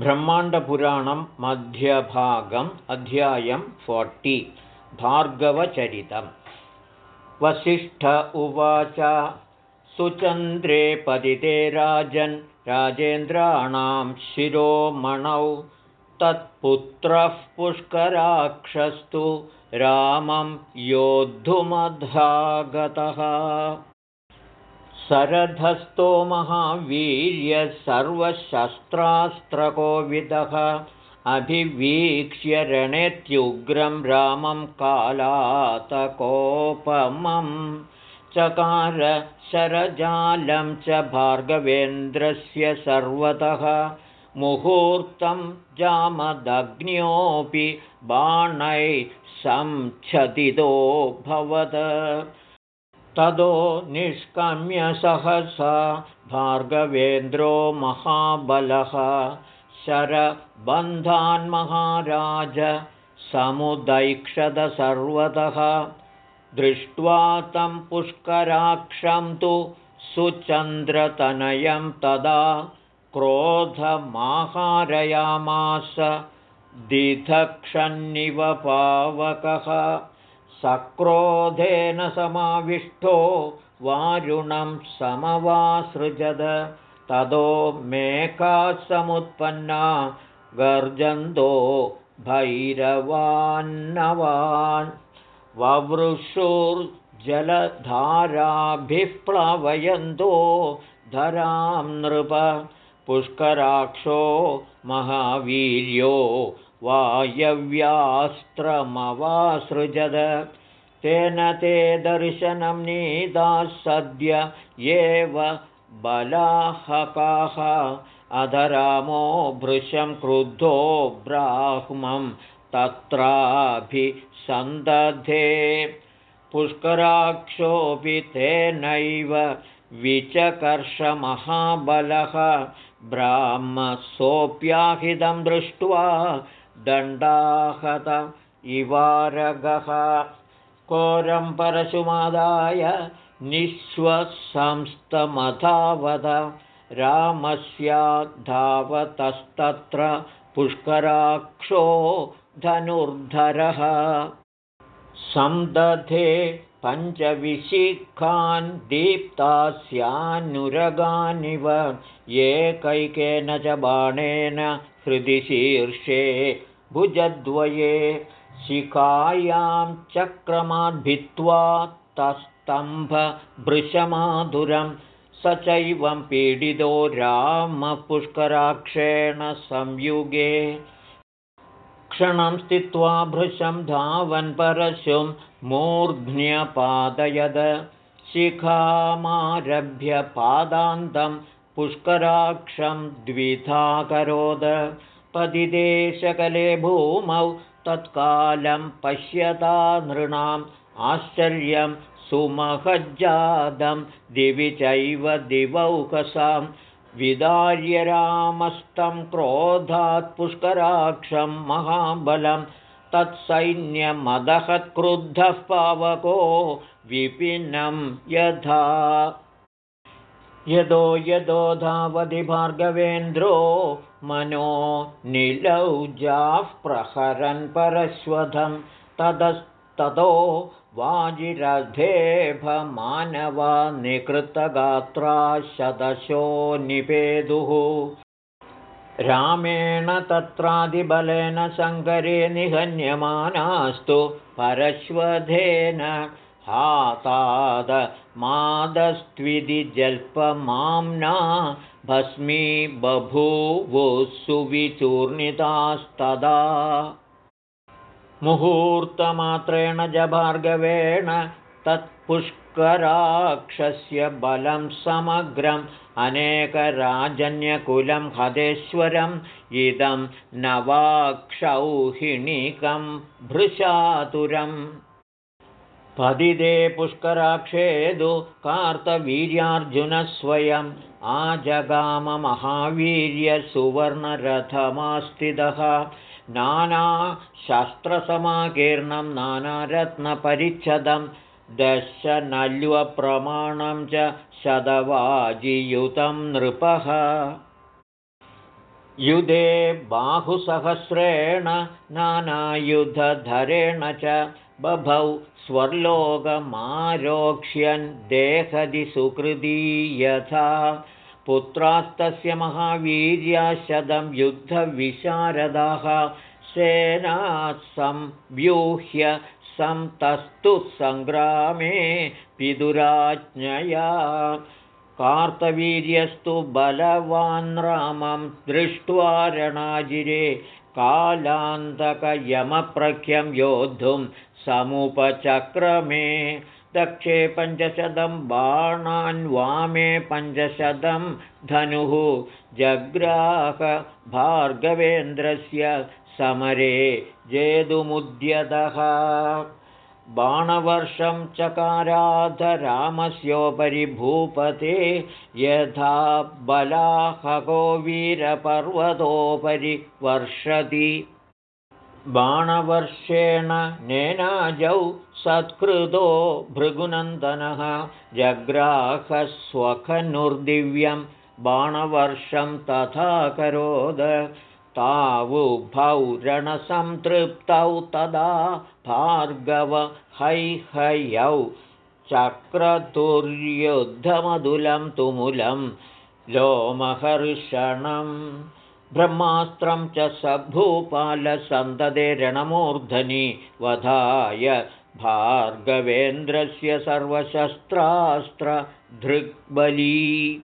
ब्रह्माण्डपुराणं मध्यभागम् अध्यायं फोर्टि भार्गवचरितं वसिष्ठ उवाच सुचन्द्रे पतिते राजन् राजेन्द्राणां शिरोमणौ तत्पुत्रः पुष्कराक्षस्तु रामं योद्धुमधागतः सरधस्थो महावीर्यः सर्वशस्त्रास्त्रकोविदः अभिवीक्ष्य रणेत्युग्रं रामं कालातकोपमं। चकार शरजालं च भार्गवेन्द्रस्य सर्वतः। मुहूर्तं जामदग्न्योऽपि बाणैः भवद तदो निष्कम्य सहसा भार्गवेन्द्रो महाबलः। शरबन्धान्महाराज समुदैक्षद सर्वतः दृष्ट्वा तं पुष्कराक्षं तु सुचन्द्रतनयं तदा क्रोधमाहारयामास। दिधक्षन्निव पावकः सक्रोधेन समाविष्टो वारुणं समवासृजद। ततो मेकासमुत्पन्ना गर्जन्तो भैरवान्नवान्। ववृषुर्जलधाराभिः प्लवयन्तो धरां नृप। पुष्कराक्षो महावीर्यो वायव्यास्त्रमवासृजद। तेन ते दर्शनं नीताः सद्य एव बलाहकाः। अधरामो भृशं क्रुद्धो ब्राह्मं तत्राभिसन्दधे पुष्कराक्षोऽपि तेनैव विचकर्षमहाबलः। ब्राह्मसोऽप्याहितं दृष्ट्वा दण्डाहत इवारगः। कोरं परशुमादाय निःश्वसंस्तमधावद रामस्याद्धावतस्तत्र पुष्कराक्षो धनुर्धरः। सन्दधे पञ्चविशिखान् दीप्तास्यानुरगानिव एकैकेन च बाणेन हृदि शीर्षे भुजद्वये शिखायां चक्रमाद्भित्वा तस्तम्भभृशमाधुरं स चैवं पीडितो रामपुष्कराक्षेण संयुगे। क्षणं स्थित्वा भृशं धावन् परशुं मूर्ध्न्यपादयद। शिखामारभ्य पादान्तं पुष्कराक्षं द्विधाकरोद पदिदेशकले भूमौ तत्कालं पश्यता नृणाम् आश्चर्यं सुमहज्जातं दिवि चैव दिवौकसां विदार्य रामस्तं क्रोधात् पुष्कराक्षं महाबलं तत्सैन्यमदहत्क्रुद्धः पावको विपिनं यथा यदो यदो धावति भार्गवेन्द्रो मनो निलौजाः प्रहरन् परश्वधं ततस्ततो वाजिरधेभमानवा निकृतगात्रा शदशो निपेदुः। रामेण तत्रादिबलेन शङ्करे निहन्यमानास्तु परश्वधेन हाताद जल्पमाम्ना भस्मी बभूवुः सुविचूर्णितास्तदा मुहूर्तमात्रेण जभार्गवेण तत्पुष्कराक्षस्य बलं समग्रम् अनेकराजन्यकुलं हदेश्वरम् इदं नवाक्षौहिणीकं भृशातुरम् पदिदे पुष्कराक्षेदु कार्तवीर्यार्जुनस्वयम् आजगाममहावीर्यसुवर्णरथमास्थितः। नानाशस्त्रसमाकीर्णं नानारत्नपरिच्छदं दशनल्वप्रमाणं च शतवाजियुतं नृपः। युधे बाहुसहस्रेण नानायुधधरेण च बभौ स्वर्लोकमारोक्ष्यन् देहदि सुकृती यथा। पुत्रास्तस्य महावीर्याशतं युद्धविशारदाः सेनासंव्यूह्य सन्तस्तु सङ्ग्रामे पितुराज्ञया। कार्तवीर्यस्तु बलवान् रामं दृष्ट्वा रणाजिरे कालान्तकयमप्रख्यं योद्धुं समुपचक्रमे दक्षे पञ्चशतं बाणान् वामे पञ्चशतं धनुः जग्राहभार्गवेन्द्रस्य समरे जेतुमुद्यतः बाणवर्षं चकाराध रामस्योपरि भूपते यथा बलाहको वीरपर्वतोपरि वर्षति। बाणवर्षेण नेनाजौ सत्कृतो भृगुनन्दनः जग्राहस्वखनुर्दिव्यं बाणवर्षं तथा करोद। तावुभौ रणसंतृप्तौ तदा भार्गव हैहयौ चक्रतुर्युद्धमधुलं तुमुलं लोमहर्षणम् ब्रह्मास्त्रं च रणमूर्धनि वधाय भार्गवेन्द्रस्य सर्वशस्त्रास्त्रधृग्बली।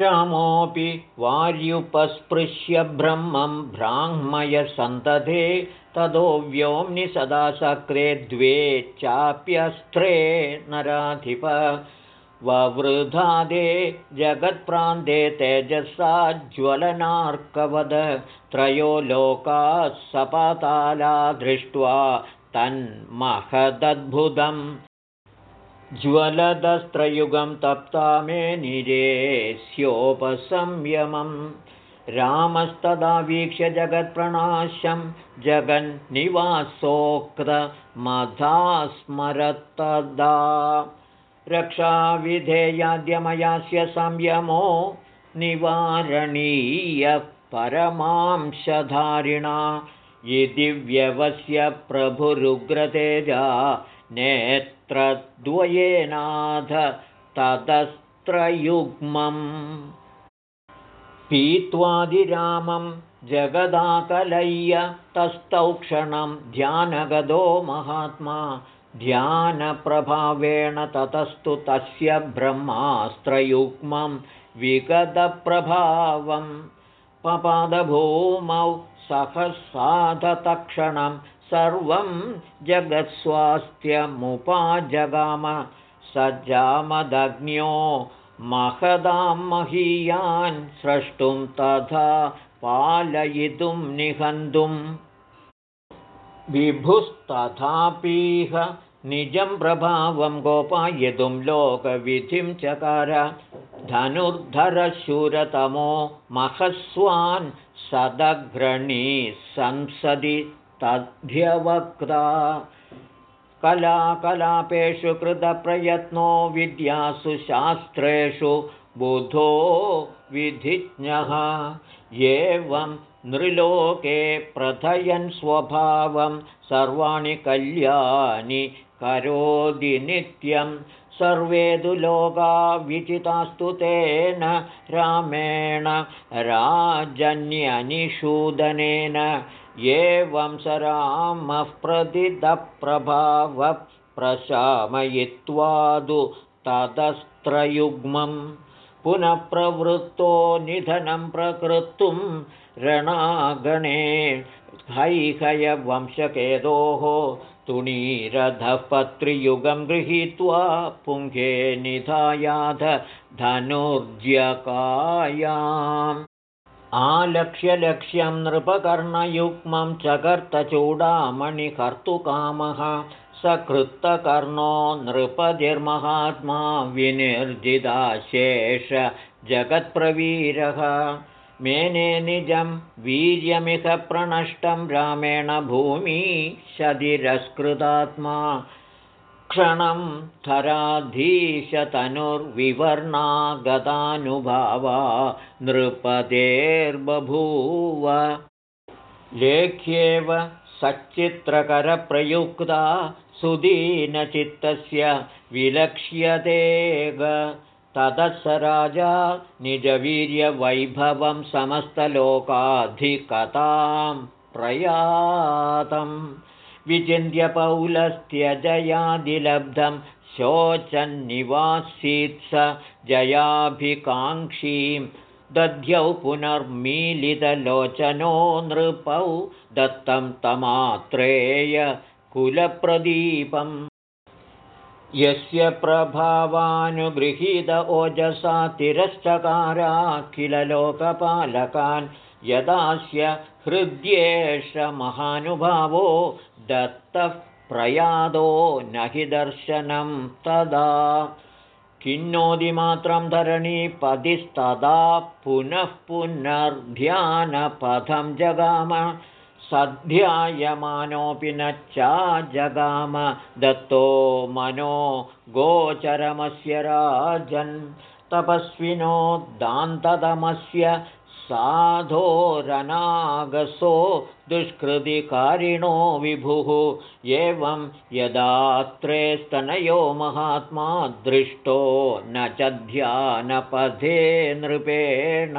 रामोऽपि वार्युपस्पृश्य ब्रह्मं ब्राह्मयसन्तते ततो व्योम्नि सदा सक्रे द्वे चाप्यस्त्रे नराधिप। ववृधादे जगत्प्रान्ते तेजसा ज्वलनार्कवद। त्रयो लोकाः सपताला दृष्ट्वा तन्महदद्भुतम्। ज्वलदस्त्रयुगं तप्ता मे निरेस्योपसंयमं रामस्तदा वीक्ष्य जगत्प्रणाशं जगन्निवासोक्तमधा स्मरत्तदा रक्षाविधेयाद्यमयास्य संयमो निवारणीयः परमांशधारिणा यदि व्यवस्य प्रभुरुग्रतेजा नेत्रद्वयेनाथ ततस्त्रयुग्मम् पीत्वादिरामं जगदाकलय्य तस्थौक्षणं ध्यानगदो महात्मा ध्यानप्रभावेण ततस्तु तस्य ब्रह्मास्त्रयुग्मं विगतप्रभावं। पपादभूमौ सहसाधतक्षणं सर्वं जगत्स्वास्थ्यमुपाजगाम सज्जामदग्न्यो महदां महीयान् स्रष्टुं तथा पालयितुं निहन्तुम् विभुस्तथापीह निजं प्रभावं गोपायितुं लोकविधिं चकार धनुर्धरशूरतमो महस्वान् सदग्रणीः संसदि तद्ध्यवक्ता कलाकलापेषु कृतप्रयत्नो विद्यासु शास्त्रेषु बुधो विधिज्ञः। एवं नृलोके प्रथयन् स्वभावं सर्वाणि कल्याणि करोति नित्यं सर्वे तु लोका विचितास्तु तेन रामेण राजन्यनिषूदनेन एवं स रामः प्रदिदप्रभावः प्रशामयित्वादु ततस्त्रयुग्मं पुनः प्रवृत्तो निधनं प्रकृत्तुं रणागणे हैहयवंशकेदोः तुणीरधः पत्रियुगं गृहीत्वा पुङ्खे निधायाध धनुर्जकायाम् आलक्ष्यलक्ष्यं नृपकर्णयुग्मं चकर्तचूडामणिकर्तुकामः। सकृत्तकर्णो नृपतिर्महात्मा विनिर्जिताशेष जगत्प्रवीरः मेने निजं वीर्यमिह प्रणष्टं रामेण भूमि शदिरस्कृतात्मा क्षणं थराधीशतनुर्विवर्णागतानुभावा नृपतेर्बभूव। लेख्येव सच्चित्रकरप्रयुक्ता सुदीनचित्तस्य विलक्ष्यतेग ततः स राजा निजवीर्यवैभवं समस्तलोकाधिकतां प्रयातं। विचिन्त्यपौलस्त्यजयादिलब्धं शोचन्निवासीत् स जयाभिकाङ्क्षीं। दध्यौ पुनर्मीलितलोचनो नृपौ दत्तं तमात्रेय कुलप्रदीपम् यस्य प्रभावानुगृहीत ओजसा तिरश्चकाराखिलोकपालकान् यदास्य हृद्येष महानुभावो दत्तः प्रयादो न हि दर्शनं तदा। किन्नोदिमात्रं धरणीपतिस्तदा पुनः पुनर्ध्यानपथं जगाम सध्यायमानोऽपि न चाजगाम। दत्तो मनो गोचरमस्य राजन्। तपस्विनो दान्ततमस्य साधोरनागसो दुष्कृतिकारिणो विभुः। एवं यदात्रे स्तनयो महात्मा दृष्टो न च ध्यानपथे नृपेण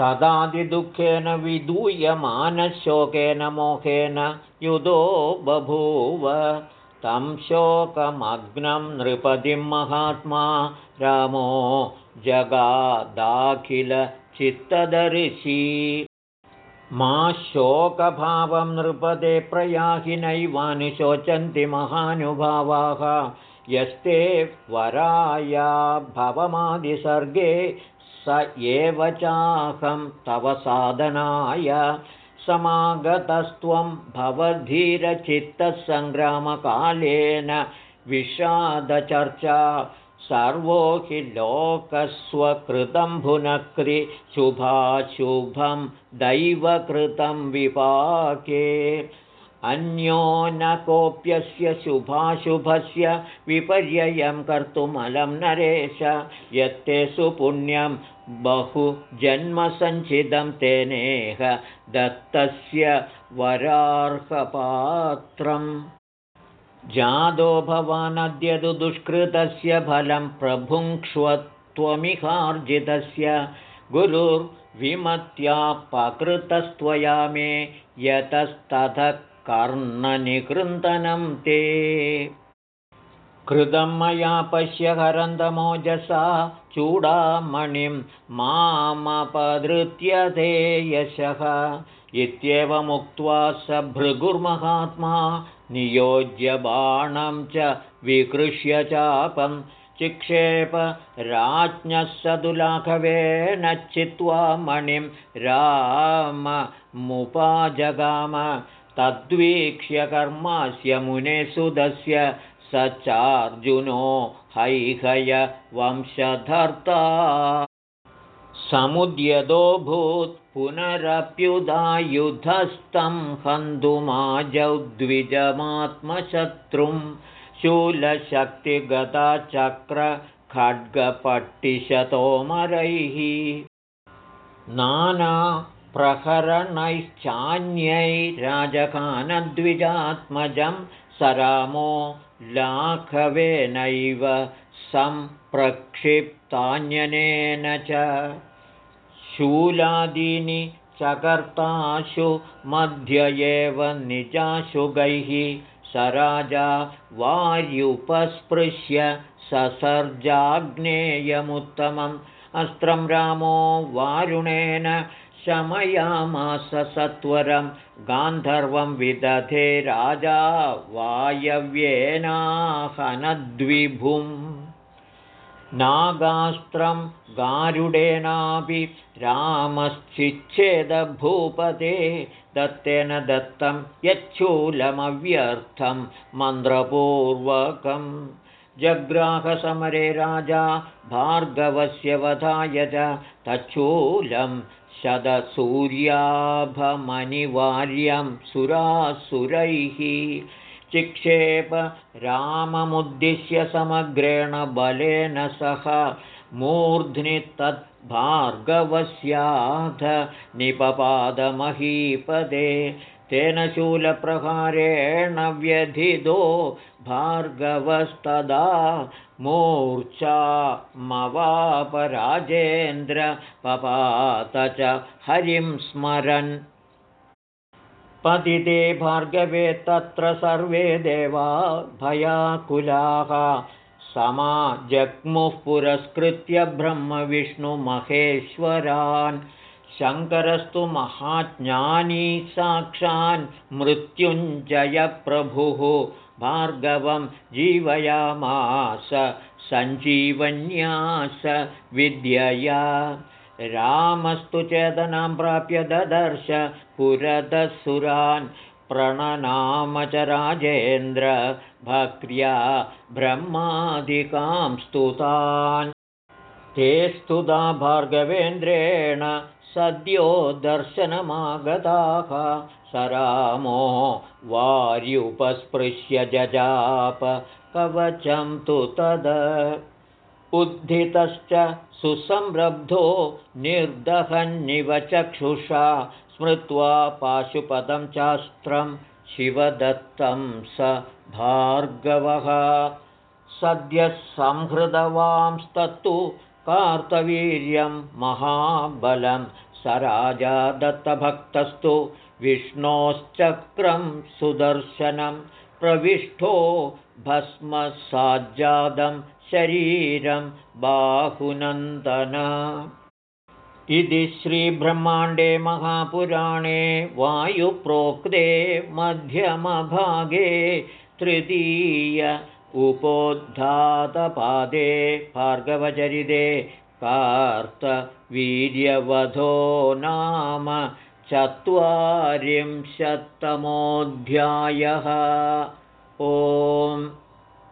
तदादिदुःखेन विदूयमानशोकेन मोहेन युधो बभूव तं शोकमग्नं नृपतिं महात्मा रामो जगादाखिलचित्तदर्शी मा शोकभावं नृपदे प्रयाहि नैवानुशोचन्ति महानुभावाः यस्ते वराया भवमादिसर्गे स एव चाहं तव साधनाय। समागतस्त्वं भवधीरचित्तसङ्ग्रामकालेन विषादचर्चा सर्वो हि लोकस्वकृतं भुनक्रि शुभाशुभं दैवकृतं विपाके अन्यो न कोऽप्यस्य शुभाशुभस्य विपर्ययं कर्तुमलं नरेश। यत्ते सुपुण्यं बहु जन्मसञ्चितं तेनेह दत्तस्य वरार्हपात्रम्। जादो भवानद्य तु दुष्कृतस्य फलं प्रभुङ्क्ष्वत्वमिहार्जितस्य। गुरुर्विमत्यापकृतस्त्वया मे यतस्तथ कर्णनिकृन्दनं ते। कृतं मया पश्य हरन्दमोजसा चूडामणिं मामपधृत्य ते यशः। इत्येवमुक्त्वा स भृगुर्महात्मा नियोज्य बाणं च विकृष्य चापं चिक्षेप राज्ञः सदुलाघवेन चित्वा मणिं राममुपाजगाम तद्वीक्ष्य कर्मास्य मुने सुदस्य स चार्जुनो हैहय वंशधर्ता। समुद्यदोऽभूत् पुनरप्युदायुधस्तं हन्तुमाजौ द्विजमात्मशत्रुं शूलशक्तिगताचक्रखड्गपट्टिशतोमरैः नाना प्रहरणैश्चान्यैराजखानद्विजात्मजं स रामो लाघवेनैव सम्प्रक्षिप्तान्यनेन च। शूलादीनि चकर्ताशु मध्य एव निजाशुगैः स राजा वार्युपस्पृश्य ससर्जाग्नेयमुत्तमम्। अस्त्रं रामो वारुणेन शमयामास सत्वरं गान्धर्वं विदधे राजा वायव्येनाहनद्विभुम् नागास्त्रं गारुडेनापि रामश्चिच्छेदभूपते दत्तेन दत्तं यच्छूलमव्यर्थं मन्त्रपूर्वकम् जग्राहसमरे राजा भार्गवस्य वधाय च तच्छूलं शतसूर्याभमनिवार्यं सुरासुरैः चिक्षेप राममुद्दिश्य समग्रेण बलेन सह मूर्ध्नि तद्भार्गवस्याथ निपपादमहीपदे तेन शूलप्रहारेण व्यधितो भार्गवस्तदा मूर्च्छामवापराजेन्द्र पपात च हरिं स्मरन्। पतिते भार्गवे तत्र सर्वे देवा भयाकुलाः। समाजग्मुः पुरस्कृत्य ब्रह्मविष्णुमहेश्वरान् शङ्करस्तु महाज्ञानी साक्षान् मृत्युञ्जयप्रभुः भार्गवं जीवयामास सञ्जीवन्यास विद्यया। रामस्तु चेतनां प्राप्य ददर्श पुरदसुरान् च राजेन्द्र भक्र्या ब्रह्मादिकां स्तुतान्। ते स्तुता भार्गवेन्द्रेण सद्यो दर्शनमागताः। स रामो वार्युपस्पृश्य जजाप। कवचं तु तद। उद्धितश्च सुसंरब्धो निर्दहन्निव चक्षुषा। स्मृत्वा पाशुपदं चास्त्रं शिवदत्तं स भार्गवः। सद्यः संहृदवांस्तत्तु कार्तवीर्यं महाबलं स राजा दत्तभक्तस्तु विष्णोश्चक्रं सुदर्शनं प्रविष्टो भस्मसाज्जातं शरीरं बाहुनन्दन। इति श्रीब्रह्माण्डे महापुराणे वायुप्रोक्ते मध्यमभागे तृतीय उपोद्धातपादे भार्गवचरिते कार्तवीर्यवधो नाम चत्वारिंशत्तमोऽध्यायः। ओम्